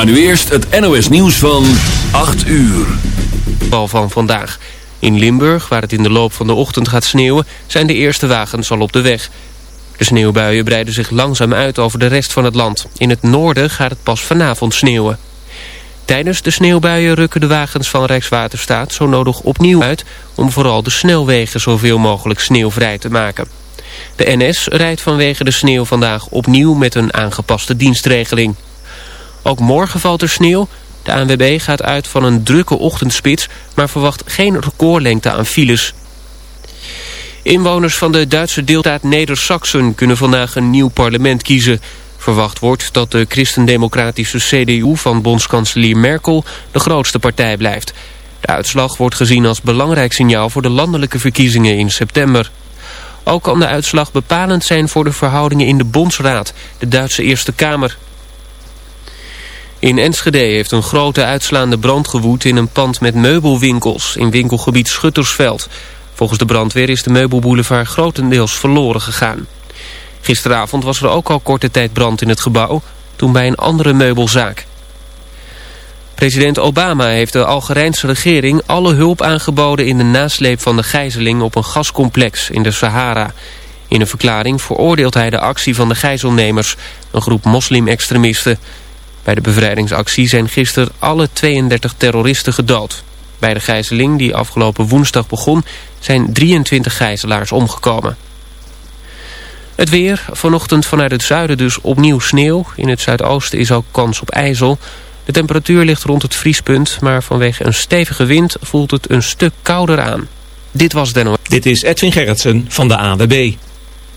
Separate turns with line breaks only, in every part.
Maar nu eerst het NOS nieuws van 8 uur.
Bal van vandaag. In Limburg, waar het in de loop van de ochtend gaat sneeuwen... zijn de eerste wagens al op de weg. De sneeuwbuien breiden zich langzaam uit over de rest van het land. In het noorden gaat het pas vanavond sneeuwen. Tijdens de sneeuwbuien rukken de wagens van Rijkswaterstaat zo nodig opnieuw uit... om vooral de snelwegen zoveel mogelijk sneeuwvrij te maken. De NS rijdt vanwege de sneeuw vandaag opnieuw met een aangepaste dienstregeling. Ook morgen valt er sneeuw. De ANWB gaat uit van een drukke ochtendspits... maar verwacht geen recordlengte aan files. Inwoners van de Duitse deelstaat Neder-Saxen... kunnen vandaag een nieuw parlement kiezen. Verwacht wordt dat de christendemocratische CDU van bondskanselier Merkel... de grootste partij blijft. De uitslag wordt gezien als belangrijk signaal... voor de landelijke verkiezingen in september. Ook kan de uitslag bepalend zijn voor de verhoudingen in de Bondsraad... de Duitse Eerste Kamer. In Enschede heeft een grote uitslaande brand gewoed in een pand met meubelwinkels in winkelgebied Schuttersveld. Volgens de brandweer is de meubelboulevard grotendeels verloren gegaan. Gisteravond was er ook al korte tijd brand in het gebouw, toen bij een andere meubelzaak. President Obama heeft de Algerijnse regering alle hulp aangeboden in de nasleep van de gijzeling op een gascomplex in de Sahara. In een verklaring veroordeelt hij de actie van de gijzelnemers, een groep moslim-extremisten. Bij de bevrijdingsactie zijn gisteren alle 32 terroristen gedood. Bij de gijzeling, die afgelopen woensdag begon, zijn 23 gijzelaars omgekomen. Het weer, vanochtend vanuit het zuiden dus opnieuw sneeuw. In het zuidoosten is ook kans op ijzel. De temperatuur ligt rond het vriespunt, maar vanwege een stevige wind voelt het een stuk kouder aan. Dit was Den
Dit is Edwin Gerritsen van de AWB.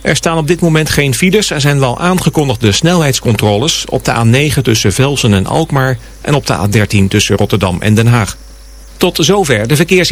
Er staan op dit moment geen files. Er zijn wel aangekondigde snelheidscontroles op de A9 tussen Velsen en Alkmaar... en op de A13 tussen Rotterdam en Den Haag. Tot zover de verkeers...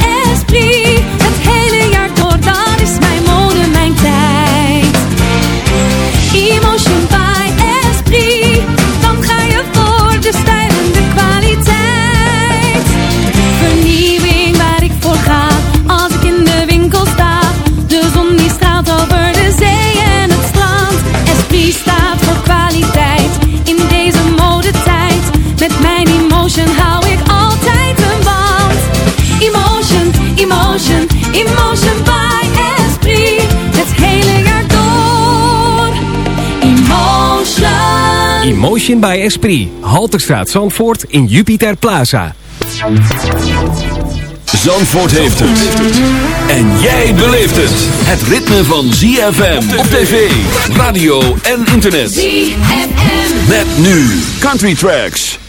está Emotion by Esprit.
Halterstraat Zandvoort in Jupiter Plaza.
Zandvoort heeft het. En jij beleeft het. Het ritme van ZFM op tv, radio en internet.
ZFM.
Met nu Country Tracks.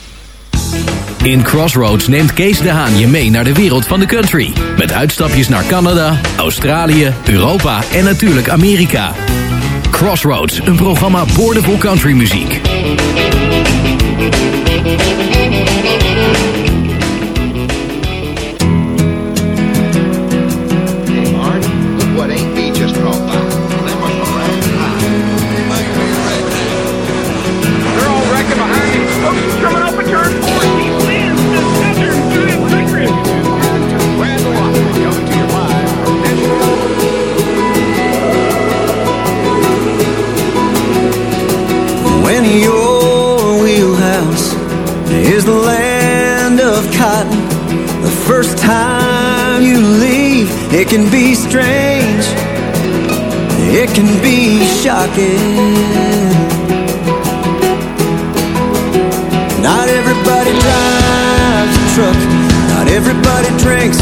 In Crossroads neemt Kees de Haan je mee naar de wereld van de country. Met uitstapjes naar Canada, Australië, Europa en natuurlijk Amerika. Crossroads, een programma boordevol countrymuziek.
Of the first time you leave, it can be strange, it can be shocking. Not everybody drives a truck, not everybody drinks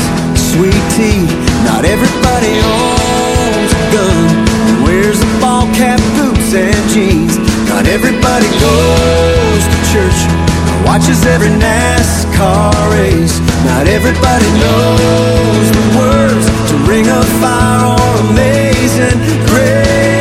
sweet tea, not everybody owns a gun, and wears a ball cap, boots, and jeans. Not everybody goes to church watches every NASCAR race. Not everybody knows the words to Ring of Fire or Amazing Grace.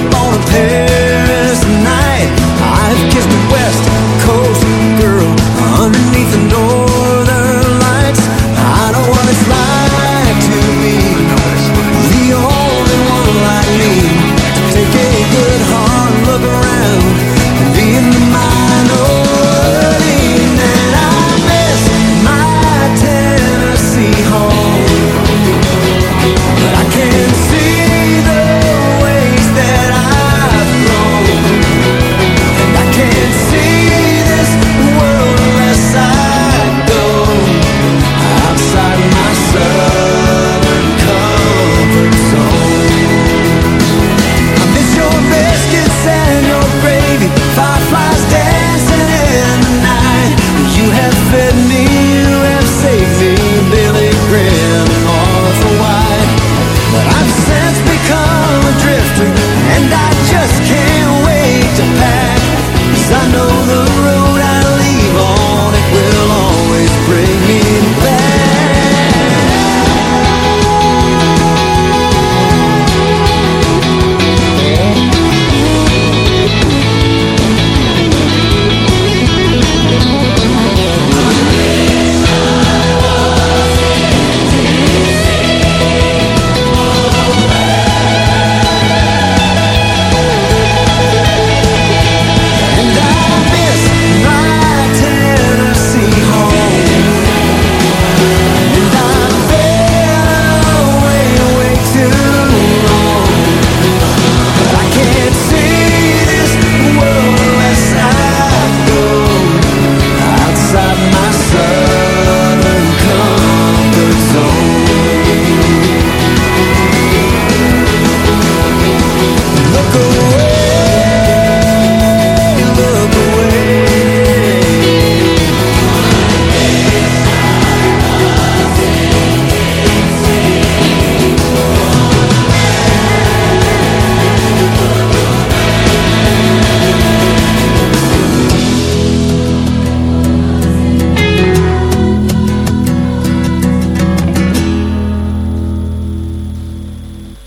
Up on a Paris night. I have kissed a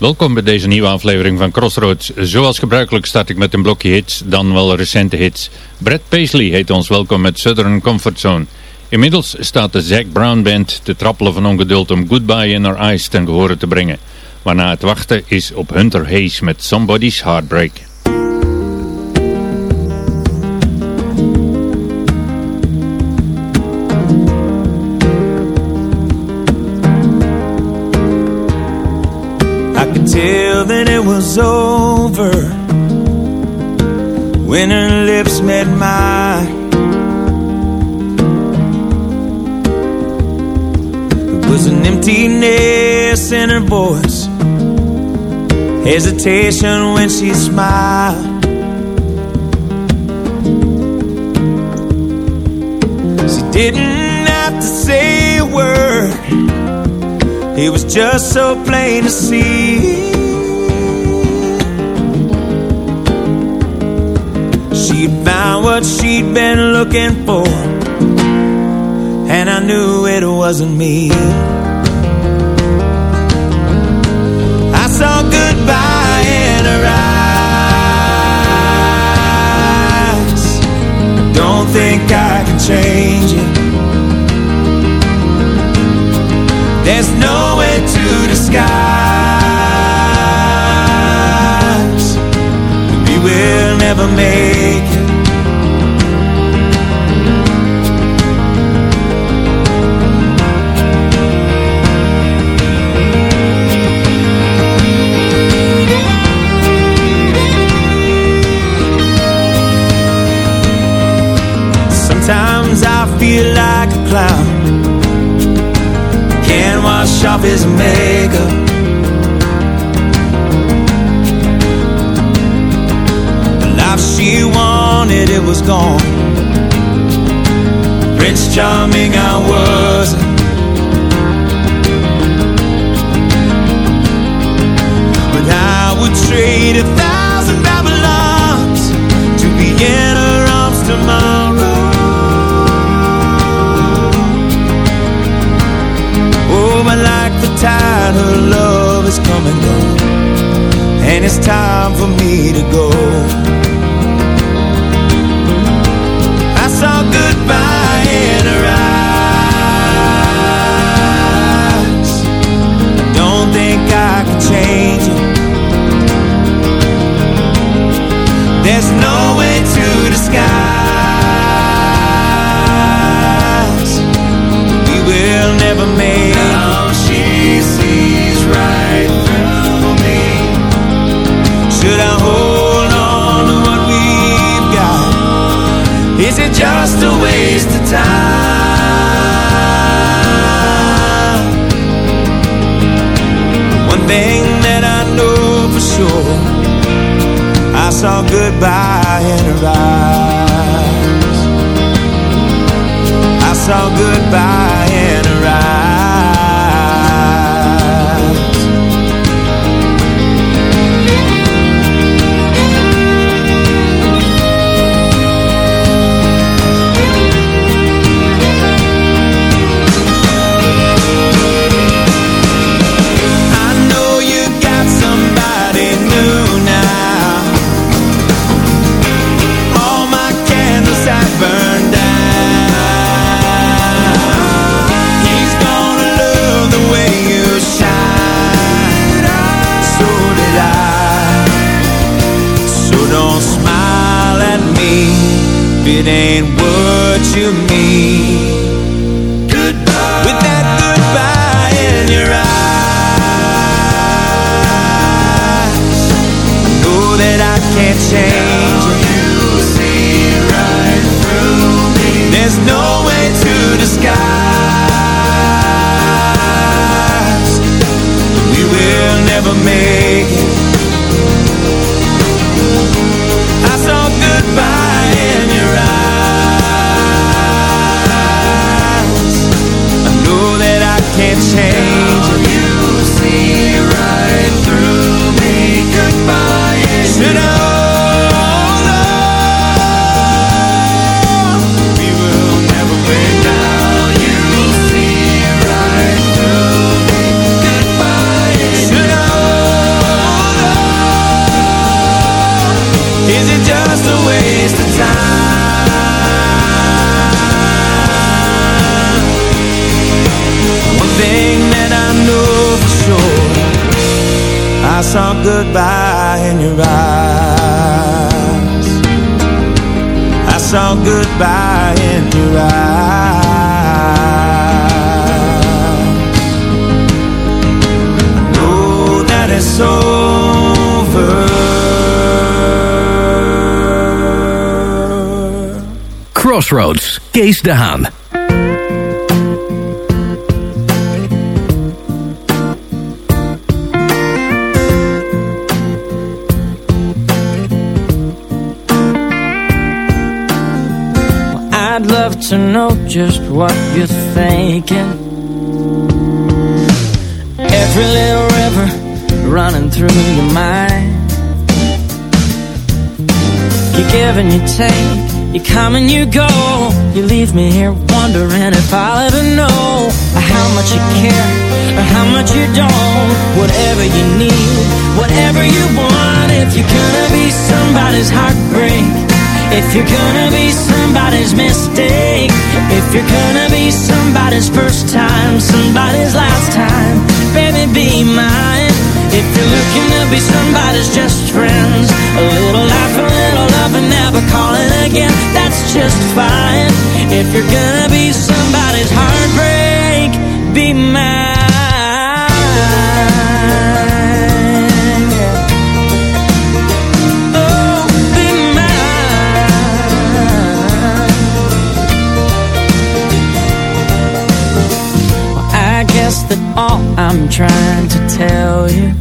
Welkom bij deze nieuwe aflevering van Crossroads. Zoals gebruikelijk start ik met een blokje hits, dan wel recente hits. Brad Paisley heet ons welkom met Southern Comfort Zone. Inmiddels staat de Zac Brown Band te trappelen van ongeduld om Goodbye in Our Eyes ten gehore te brengen. Waarna het wachten is op Hunter Hayes met Somebody's Heartbreak.
When her lips met mine There was an emptiness in her voice. Hesitation when she smiled. She didn't have to say a word. It was just so plain to see. She found what she'd been looking for And I knew it wasn't me. I saw goodbye in her eyes. Don't think I can change it. There's no way to disguise. We will never make saw goodbye in your eyes. I know that it's over.
Crossroads, Kees de Haan.
Love to know just what you're thinking. Every little river running through your mind. You give and you take, you come and you go. You leave me here wondering if I'll ever know how much you care or how much you don't. Whatever you need, whatever you want. If you're gonna be somebody's heartbreak. If you're gonna be somebody's mistake, if you're gonna be somebody's first time, somebody's last time, baby, be mine. If you're looking to be somebody's just friends, a little laugh, a little love, and never calling again, that's just fine. If you're gonna be somebody's heartbreak, be mine. I'm trying to tell you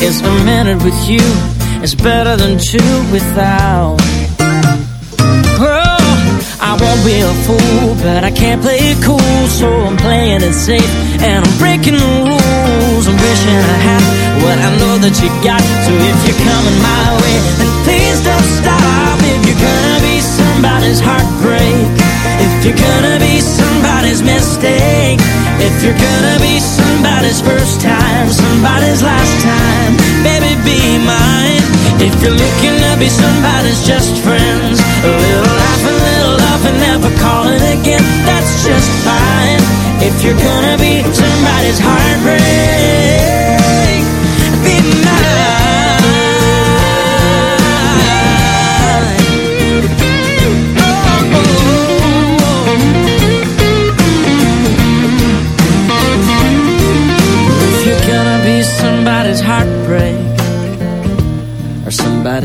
It's a minute with you is better than two without. Oh, I won't be a fool, but I can't play it cool, so I'm playing it safe and I'm breaking the rules. I'm wishing I had what I know that you got. So if you're coming my way, then please don't stop. If you're gonna be somebody's heartbreak, if you're gonna be somebody's mistake, if you're gonna be somebody's first time, somebody's last time, baby, be mine. If you're looking to be somebody's just friends, a little laugh, a little love, and never calling again, that's just fine. If you're gonna be somebody's heartbreak,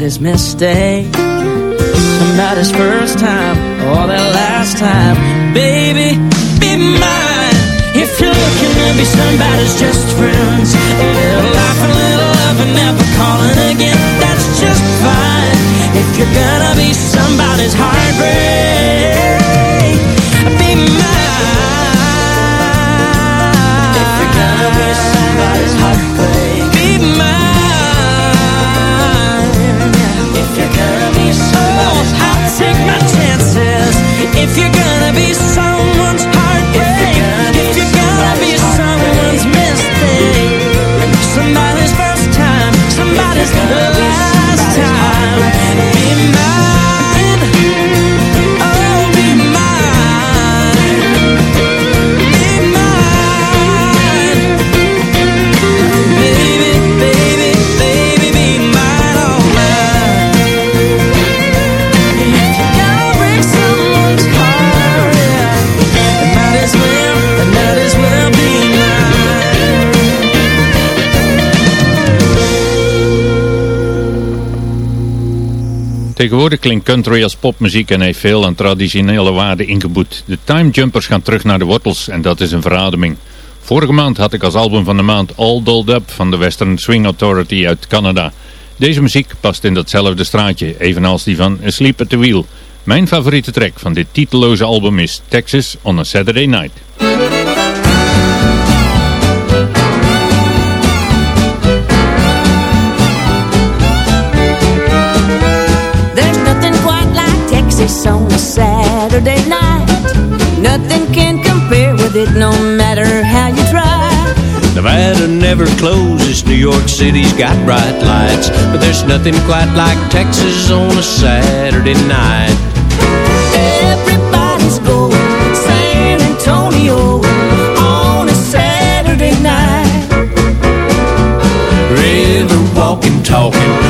somebody's mistake, somebody's first time or their last time, baby, be mine. If you're looking to be somebody's just friends, a little laugh, a little love, and never calling again, that's just fine. If you're gonna be somebody's heartbreak, You're
Tegenwoordig klinkt country als popmuziek en heeft veel aan traditionele waarden ingeboet. De Time Jumpers gaan terug naar de wortels en dat is een verademing. Vorige maand had ik als album van de maand All Dolled Up van de Western Swing Authority uit Canada. Deze muziek past in datzelfde straatje, evenals die van Asleep at the Wheel. Mijn favoriete track van dit titeloze album is Texas on a Saturday Night.
Texas on a Saturday night. Nothing can compare with it, no matter how you try.
Nevada never closes, New York City's got bright lights, but there's nothing quite like Texas on a Saturday night.
Everybody's going San Antonio on a Saturday night.
River walking, talking,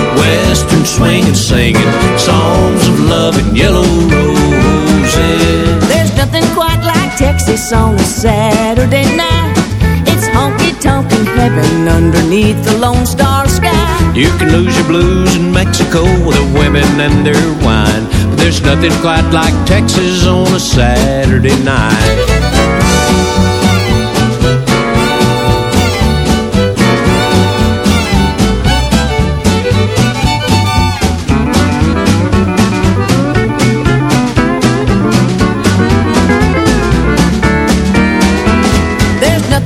western swinging, singing songs of love and yellow roses.
There's nothing quite like Texas on a Saturday night. It's honky tonkin' heaven underneath the Lone Star sky.
You can lose your blues in Mexico with the women and their wine, but there's nothing quite like Texas on a Saturday night.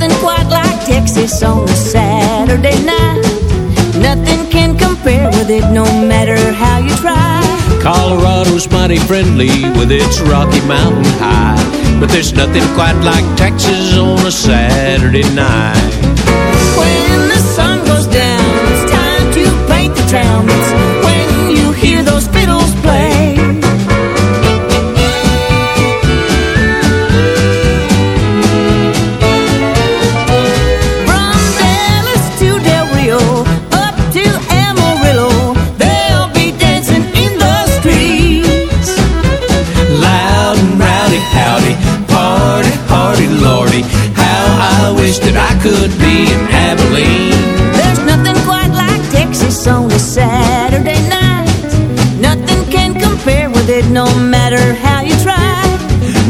Nothing quite like Texas on a Saturday night. Nothing can compare with it, no matter how you try.
Colorado's mighty friendly with its Rocky Mountain High. But there's nothing quite like Texas on a Saturday night. Wish that I could be in Abilene.
There's nothing quite like Texas on a Saturday night. Nothing can compare with it, no matter how you try.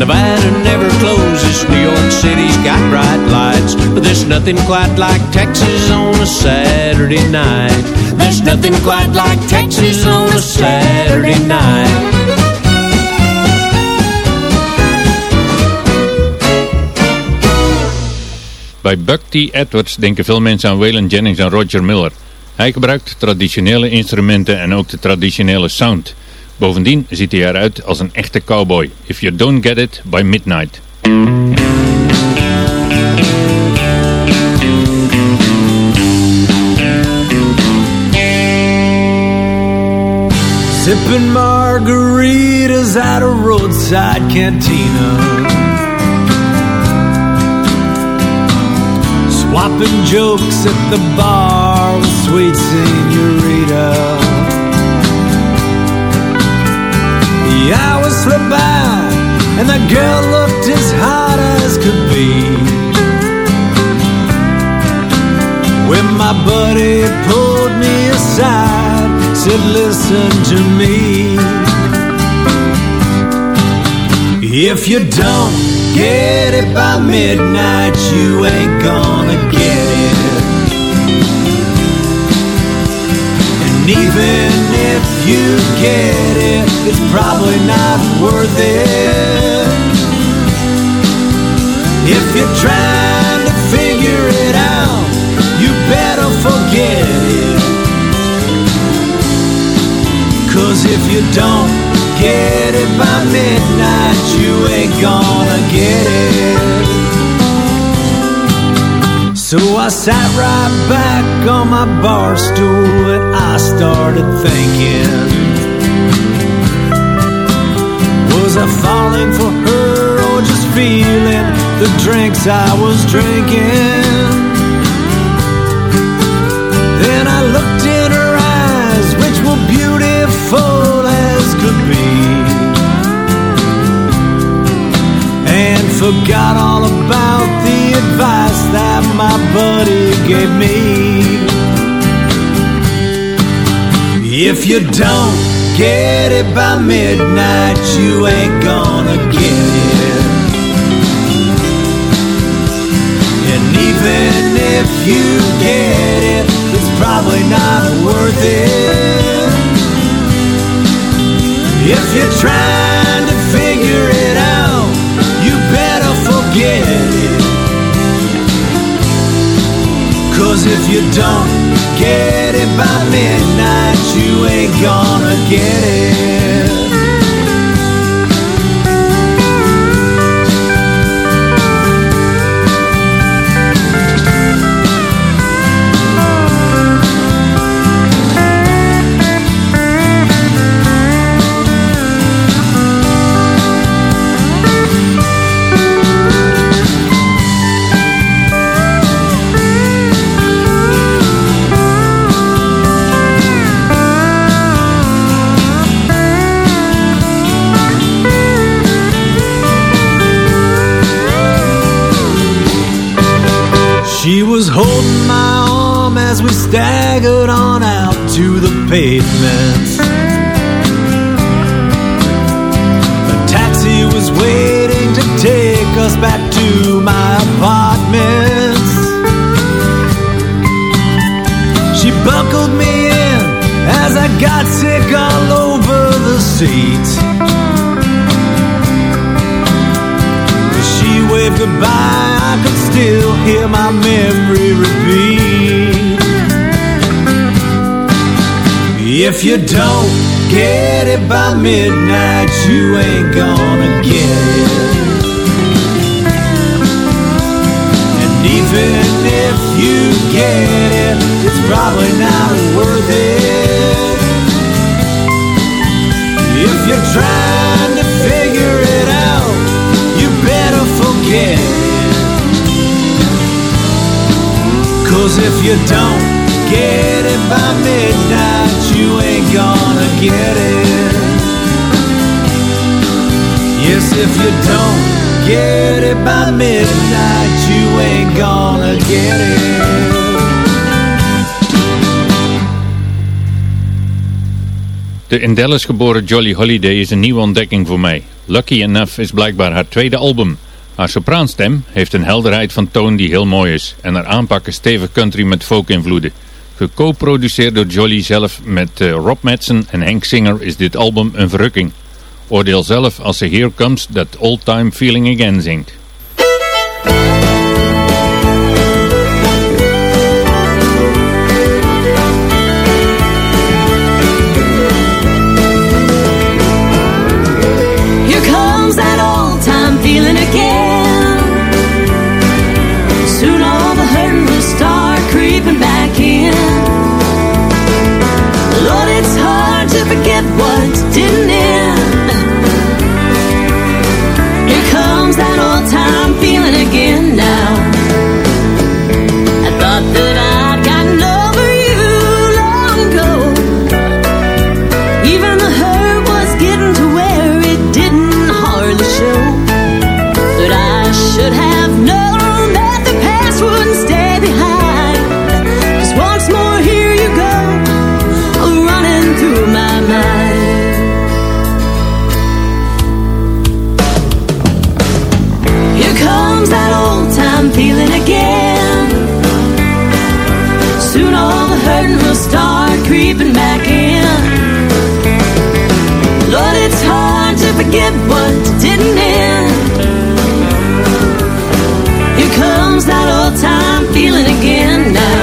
Nevada never closes, New York City's got bright lights. But there's nothing quite like Texas on a Saturday night. There's nothing quite like Texas on a Saturday night.
Bij Buck T. Edwards denken veel mensen aan Waylon Jennings en Roger Miller. Hij gebruikt traditionele instrumenten en ook de traditionele sound. Bovendien ziet hij eruit als een echte cowboy. If you don't get it by midnight.
Sipping margaritas at a roadside cantina. Swapping jokes at the bar with sweet senorita. The hours slip by and the girl looked as hot as could be. When my buddy pulled me aside, said, listen to me. If you don't get it by midnight, you ain't gonna get it. And even if you get it, it's probably not worth it. If you're trying to figure it out, you better forget it. Cause if you don't get it by midnight, you ain't gonna get it. So I sat right back on my bar stool and I started thinking Was I falling for her or just feeling the drinks I was drinking? Could be, and forgot all about the advice that my buddy gave me. If you don't get it by midnight, you ain't gonna get it. And even if you get it, it's probably not worth it. If you're trying to figure it out, you better forget it. Cause if you don't get it by midnight, you ain't gonna get it. was holding my arm as we staggered on out to the pavement. A taxi was waiting to take us back to my apartment. She buckled me in as I got sick all over the seat. If you don't get it by midnight, you ain't gonna get it. And even if you get it, it's probably not worth it. If you're trying to figure it out, you better forget it. Cause if you don't get it by midnight, you ain't gonna get it. Yes, if you don't get it by midnight, you ain't gonna get it.
De in Dallas geboren Jolly Holiday is een nieuwe ontdekking voor mij. Lucky Enough is blijkbaar haar tweede album. Haar sopraanstem heeft een helderheid van toon die heel mooi is. En haar aanpakken stevig country met folk-invloeden. Geco-produceerd door Jolly zelf met eh, Rob Madsen en Hank Singer is dit album een verrukking. Oordeel zelf als ze Here Comes That Old Time Feeling Again zingt.
Here comes that old time feeling again. Old time feeling again now.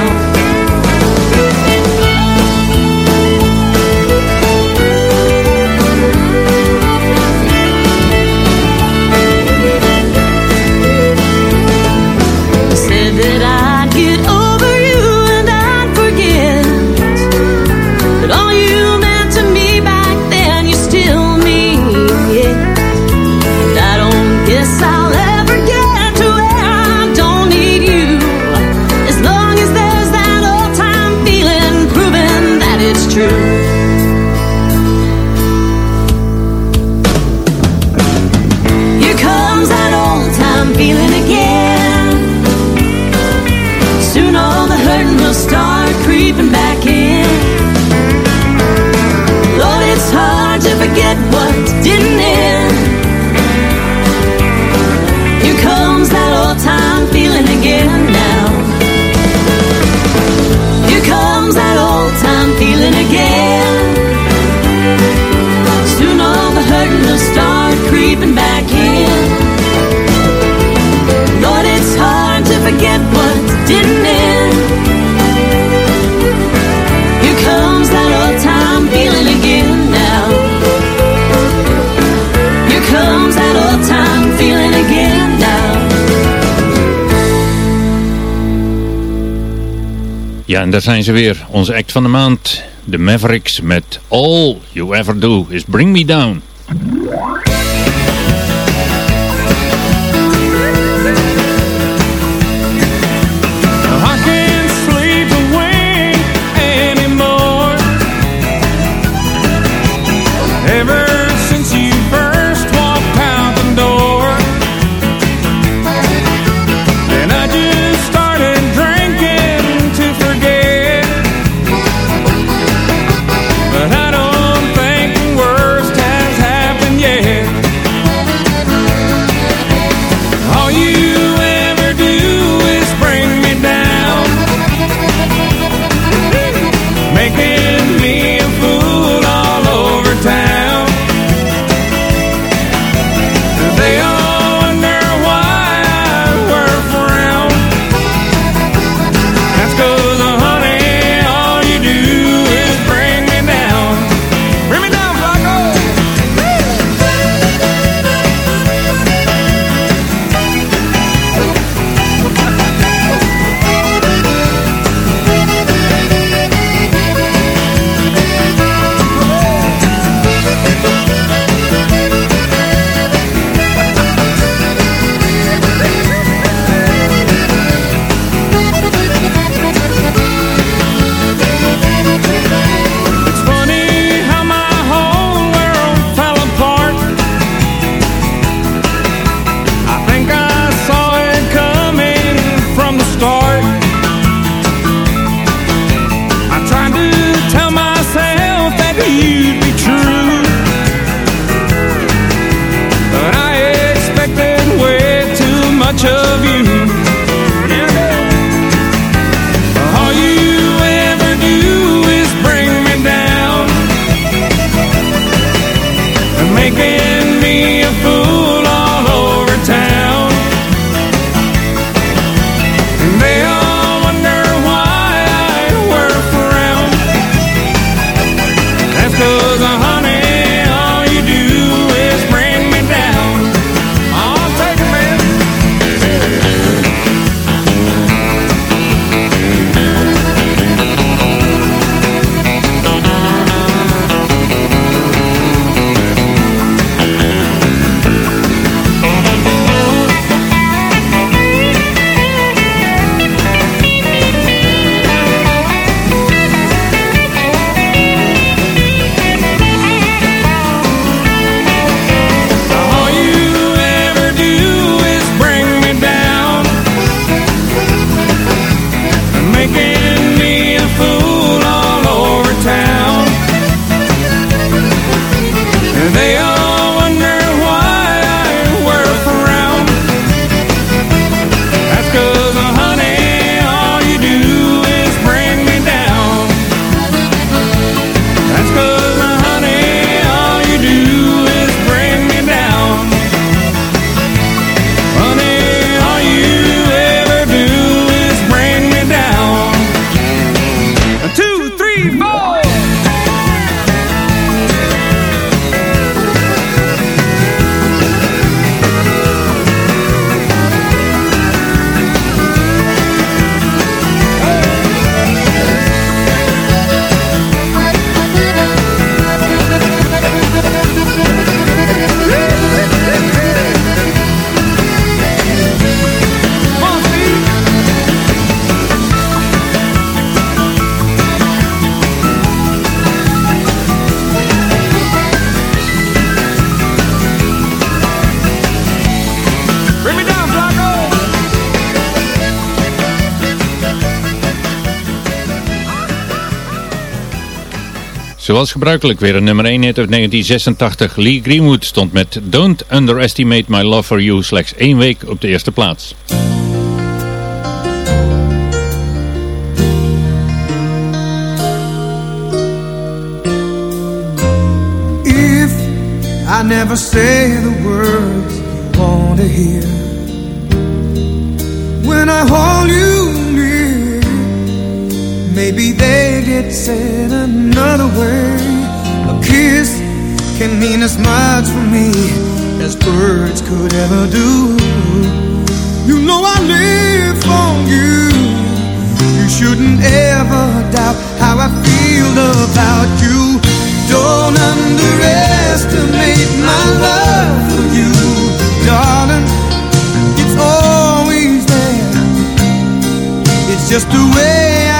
En daar zijn ze weer. Onze act van de maand. De Mavericks met All You Ever Do Is Bring Me Down. Zoals gebruikelijk weer een nummer 1 hit uit 1986. Lee Greenwood stond met Don't Underestimate My Love For You slechts één week op de eerste plaats.
If I never say the words want to hear, when I hold you maybe they get said another way. A kiss can mean as much for me as words could ever do. You know I live for you. You shouldn't ever doubt how I feel about you. Don't underestimate my love for you, darling. It's always there. It's just the way I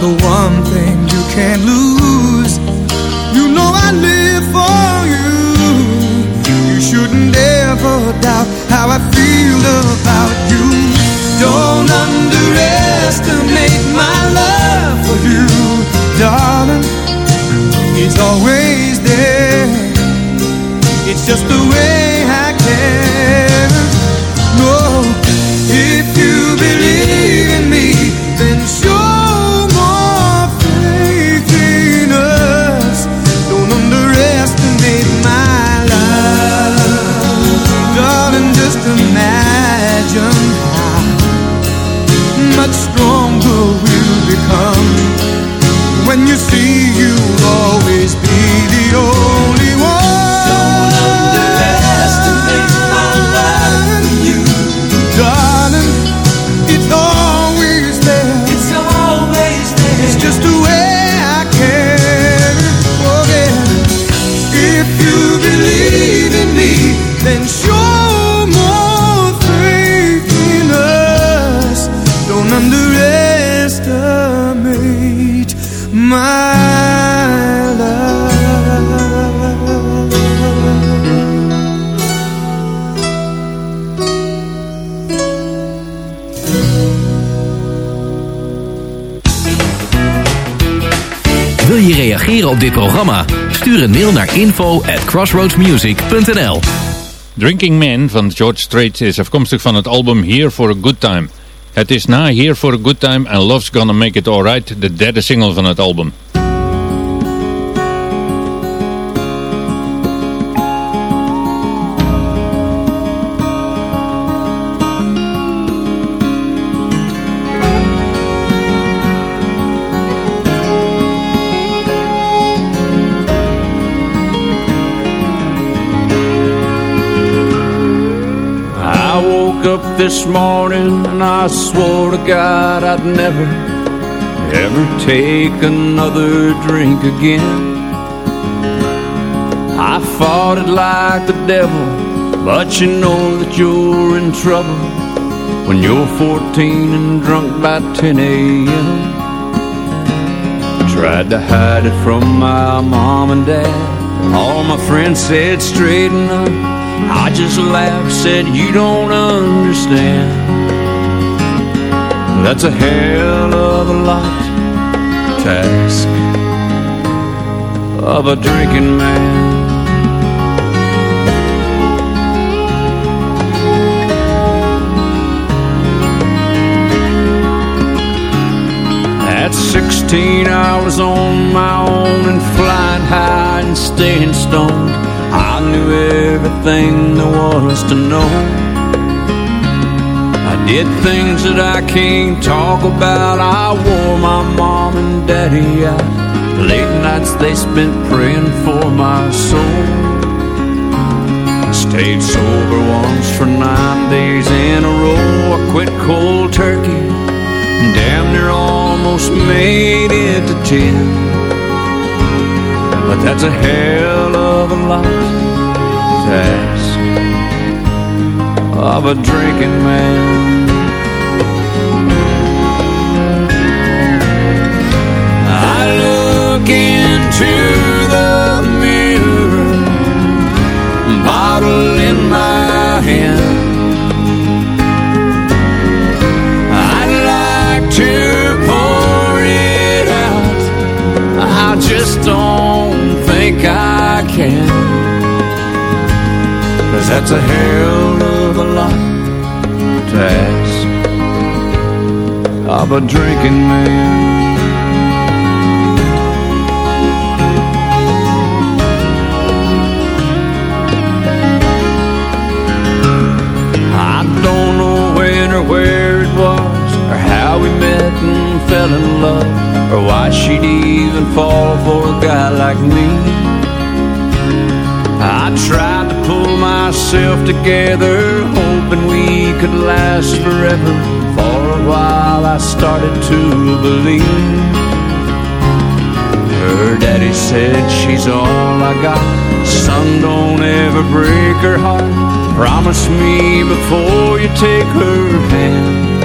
the one thing you can't lose. You know I live for you. You shouldn't ever doubt how I feel about you. Don't underestimate my love for you, darling. It's always
op dit programma? Stuur een mail naar info at crossroadsmusic.nl
Drinking Man van George Strait is afkomstig van het album Here for a Good Time. Het is na Here for a Good Time en Love's Gonna Make It Alright de derde single van het album.
Up this morning and I swore to God I'd never, ever take another drink again. I fought it like the devil, but you know that you're in trouble when you're 14 and drunk by 10 a.m. Tried to hide it from my mom and dad. All my friends said straighten up. I just laughed, said you don't understand. That's a hell of a lot to ask of a drinking man. At 16, I was on my own and flying high and staying stoned. I knew everything there was to know. I did things that I can't talk about. I wore my mom and daddy out. Late nights they spent praying for my soul. I stayed sober once for nine days in a row. I quit cold turkey. Damn near almost made it to ten. But that's a hell of lot to ask of a drinking man. Of a drinking man. I don't know when or where it was, or how we met and fell in love, or why she'd even fall for a guy like me. I tried to pull myself together, hoping we could last forever. I started to believe. Her daddy said she's all I got. Son, don't ever break her heart. Promise me before you take her hand.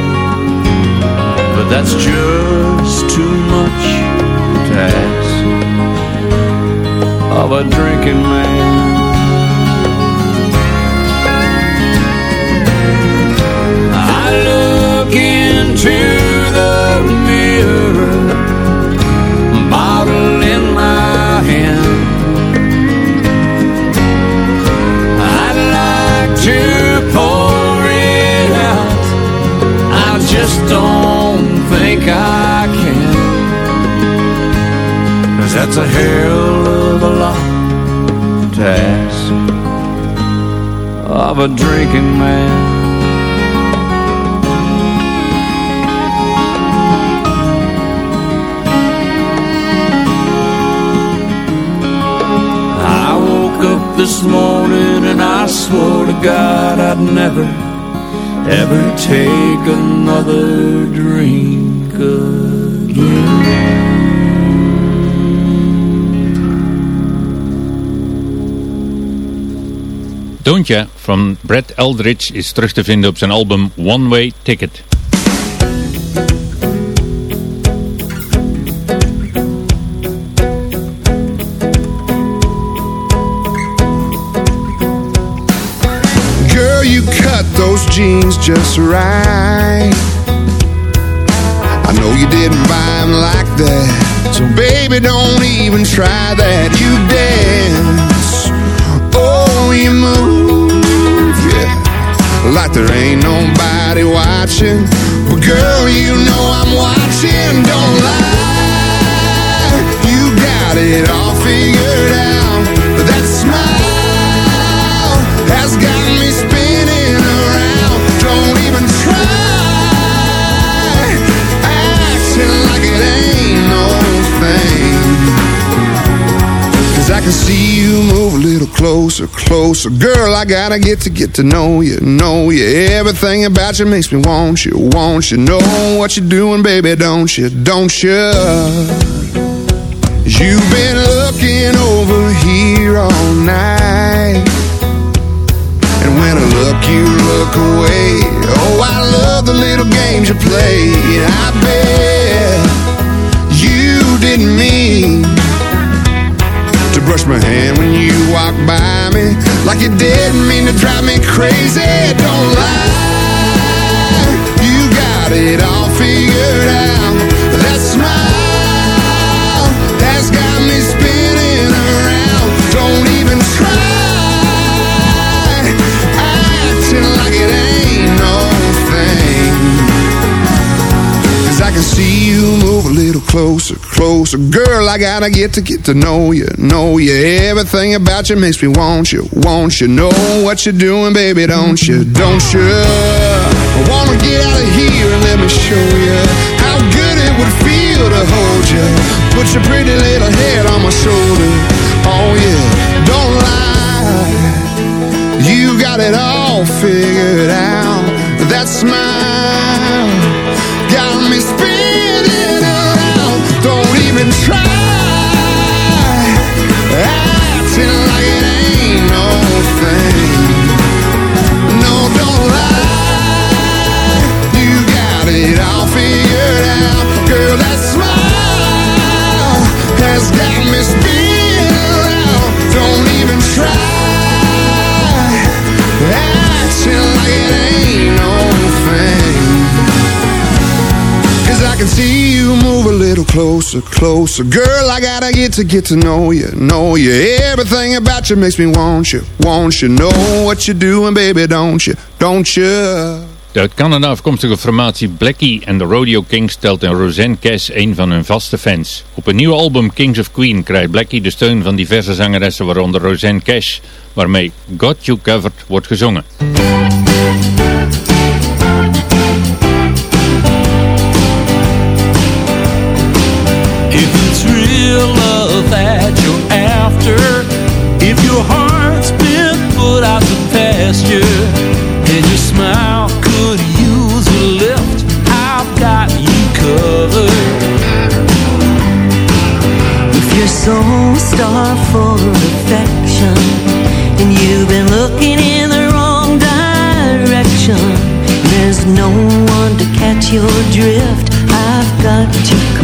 But that's just too much to ask of a drinking man. I look into just don't think I can. Cause that's a hell of a lot to ask of a drinking man. I woke up this morning and I swore to God I'd never, ever take another drink again.
Don't Ya van Brad Eldridge is terug te vinden op zijn album One Way Ticket.
Jeans just right. I know you didn't buy them like that, so baby, don't even try that. You dance, oh, you move, yeah, like there ain't nobody watching. But girl, you know I'm watching. Don't lie, you got it all figured out. That smile has got me spinning Cause I can see you move a little closer, closer. Girl, I gotta get to get to know you, know you. Everything about you makes me want you, want you. Know what you're doing, baby, don't you, don't you? You've been looking over here all night. And when I look, you look away. Oh, I love the little games you play. I bet closer. Girl, I gotta get to get to know you, know you. Everything about you makes me want you, want you. Know what you're doing, baby, don't you, don't you? I wanna get out of here and let me show you how good it would feel to hold you. Put your pretty little head on my shoulder. Oh yeah, don't lie. You got it all figured out. That smile got me spinning try I can see you move a little closer, closer. Girl, I gotta get to get to know you, know you. Everything about you makes me want you, want you. Know what you're doing, baby, don't you, don't you?
De uit Canada afkomstige formatie Blackie en de Rodeo Kings stelt in Roseanne Cash een van hun vaste fans. Op een nieuw album Kings of Queen krijgt Blackie de steun van diverse zangeressen waaronder Roseanne Cash, waarmee Got You Covered wordt gezongen.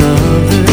You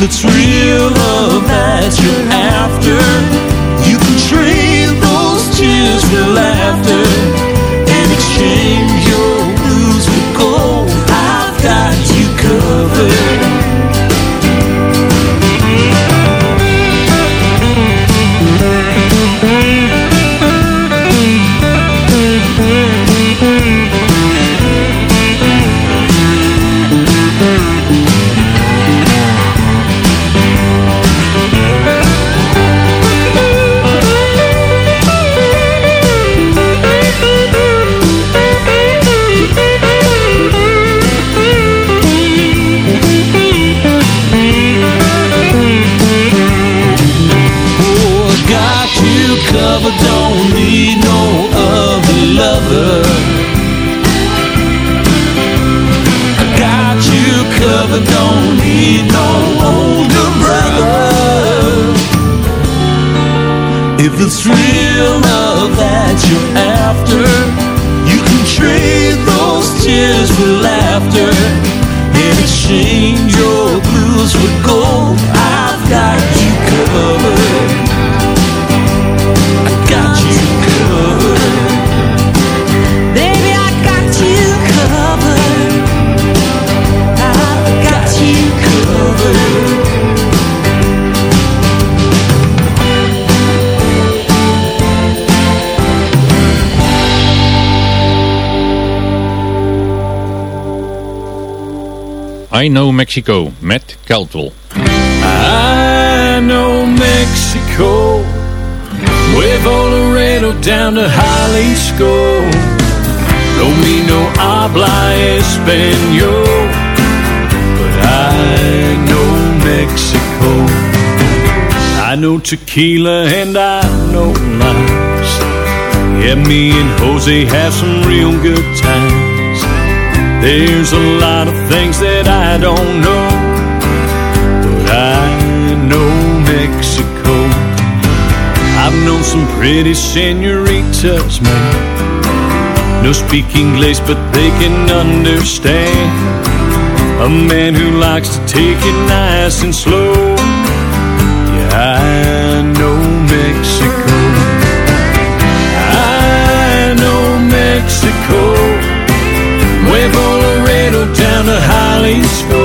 it's
real love that you're after, need no older brother. If it's real love that you're after, you can trade those tears for laughter and exchange your blues for gold. I've got you covered. I
Know Mexico met Caldwell.
I know Mexico, Nuevo Laredo down to Jalisco. No me no habla español, but I know Mexico. I know tequila and I know lies. Yeah, me and Jose have some real good times. There's a lot of things that I don't know, but I know Mexico. I've known some pretty senoritas, man. No speak English, but they can understand. A man who likes to take it nice and slow. Yeah, I know Mexico. Jalisco.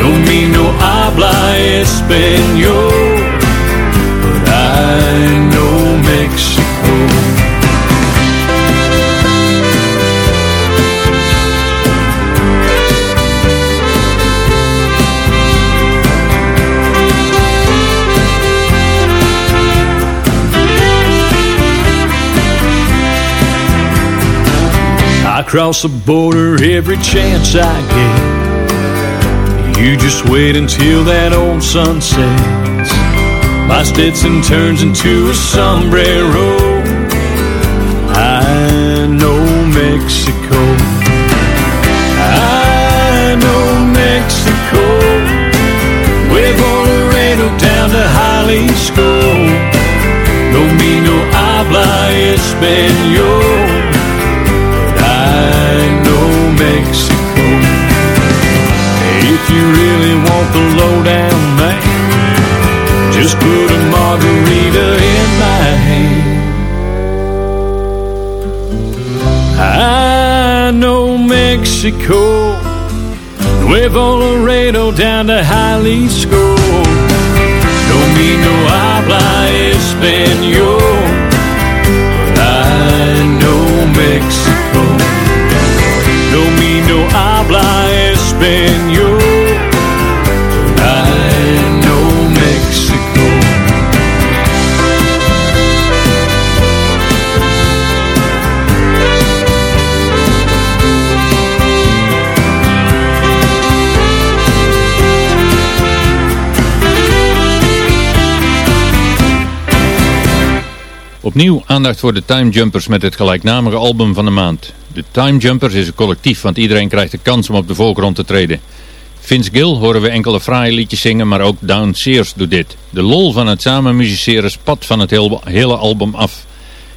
No me no habla español, but I Cross the border every chance I get. You just wait until that old sun sets. My Stetson turns into a sombrero. I know Mexico. I know Mexico. Nuevo Laredo down to Jalisco. No me no habla español. Mexico. Nuevo Laredo down to Jalisco. No me no habla español.
Opnieuw aandacht voor de Time Jumpers met het gelijknamige album van de maand. De Time Jumpers is een collectief, want iedereen krijgt de kans om op de voorgrond te treden. Vince Gill horen we enkele fraaie liedjes zingen, maar ook Down Sears doet dit. De lol van het samen musiceren spat van het hele album af.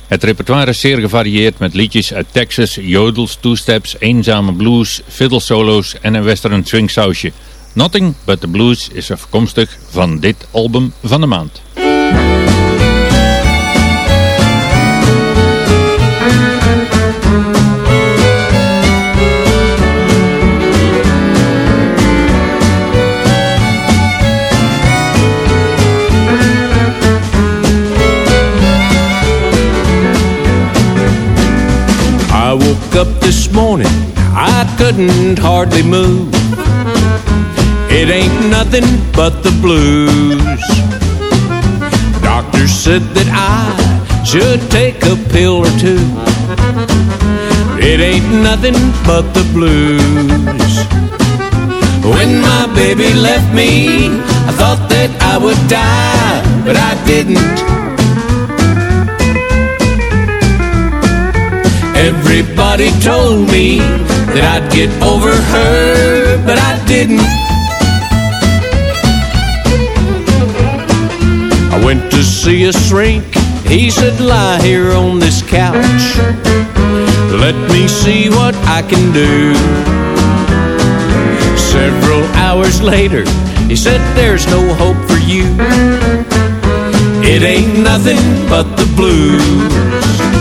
Het repertoire is zeer gevarieerd met liedjes uit Texas, jodels, two-steps, eenzame blues, fiddle solo's en een western swing sausje. Nothing But The Blues is afkomstig van dit album van de maand.
Woke up this morning, I couldn't hardly move. It ain't nothing but the blues. Doctor said that I should take a pill or two. It ain't nothing but the blues. When my baby left me, I thought that I would die, but I didn't. Everybody told me that I'd get over her, but I didn't. I went to see a shrink. He said, lie here on this couch. Let me see what I can do. Several hours later, he said, there's no hope for you. It ain't nothing but the blues.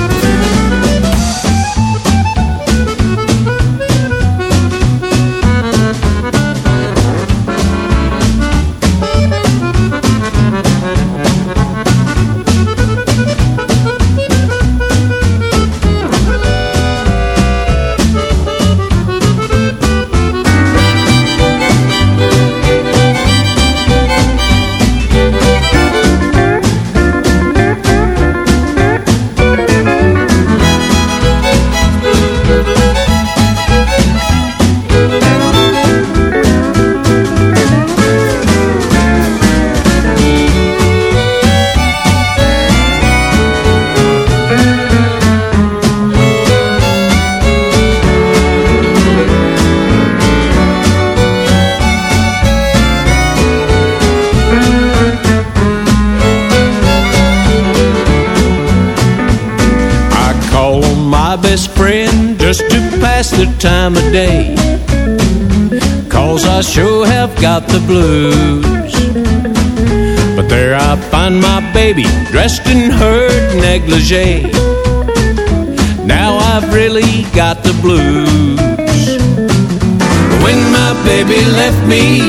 Just to pass the time of day. Cause I sure have got the blues. But there I find my baby dressed in her negligee. Now I've really got the blues. When my baby left me,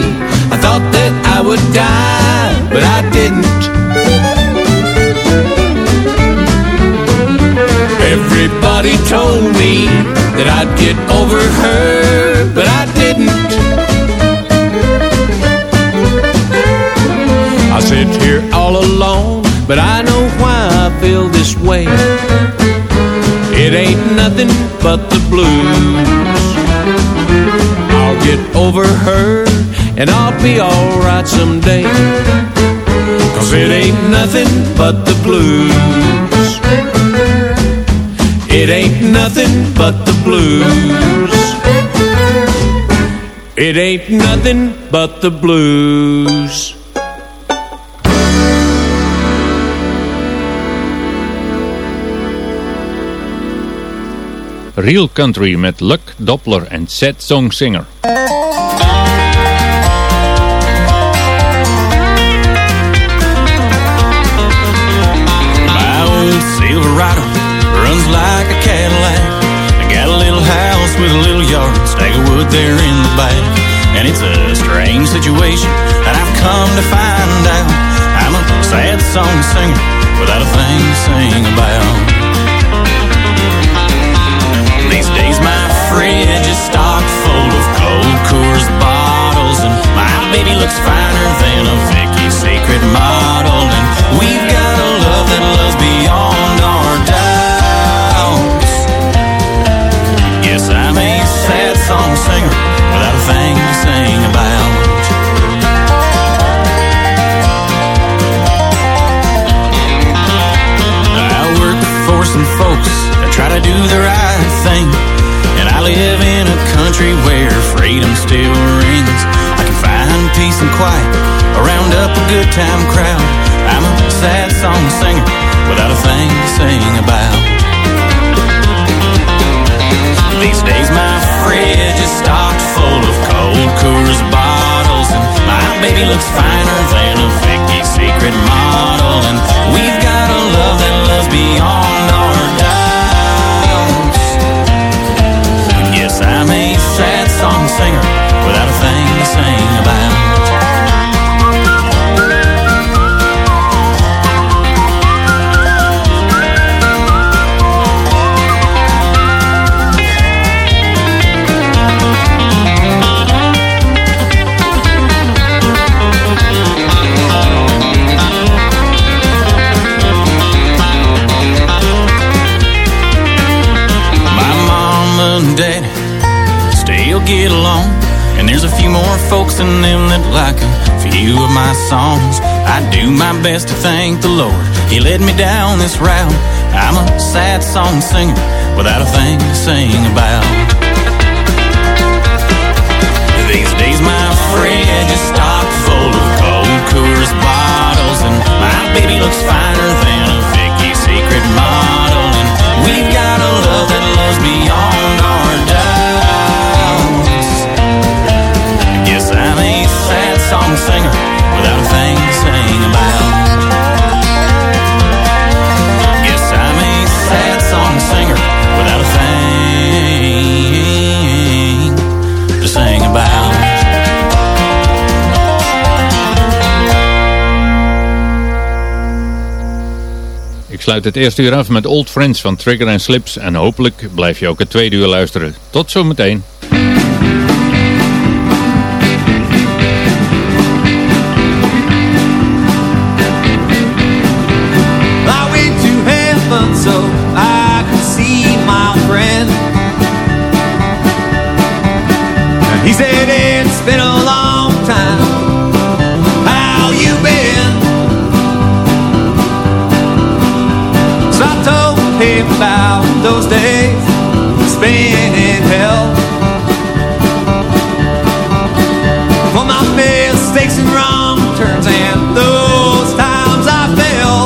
I thought that I would die, but I didn't. Everybody told me that I'd get over her, but I didn't. I sit here all alone, but I know why I feel this way. It ain't nothing but the blues. I'll get over her, and I'll be alright someday. Cause it ain't nothing but the blues. It ain't nothing but the blues. It ain't nothing but the blues.
Real Country met Luck Doppler en Sad Song Singer.
My old Silverado with a little yard, stack of wood there in the back. And it's a strange situation that I've come to find out. I'm a sad song singer without a thing to sing about. These days my fridge is stocked do my
best to thank the Lord. He led me down this route. I'm a sad song singer without a thing to sing about. These days my fridge is stocked full of cold Coors bottles. And my baby looks
het eerste uur af met Old Friends van Trigger Slips en hopelijk blijf je ook het tweede uur luisteren. Tot zometeen.
Those days spent in hell. For my mistakes and wrong turns and those times I fell.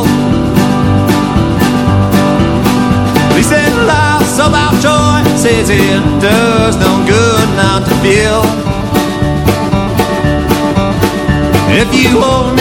He said life's about Says it does no good not to feel If you only live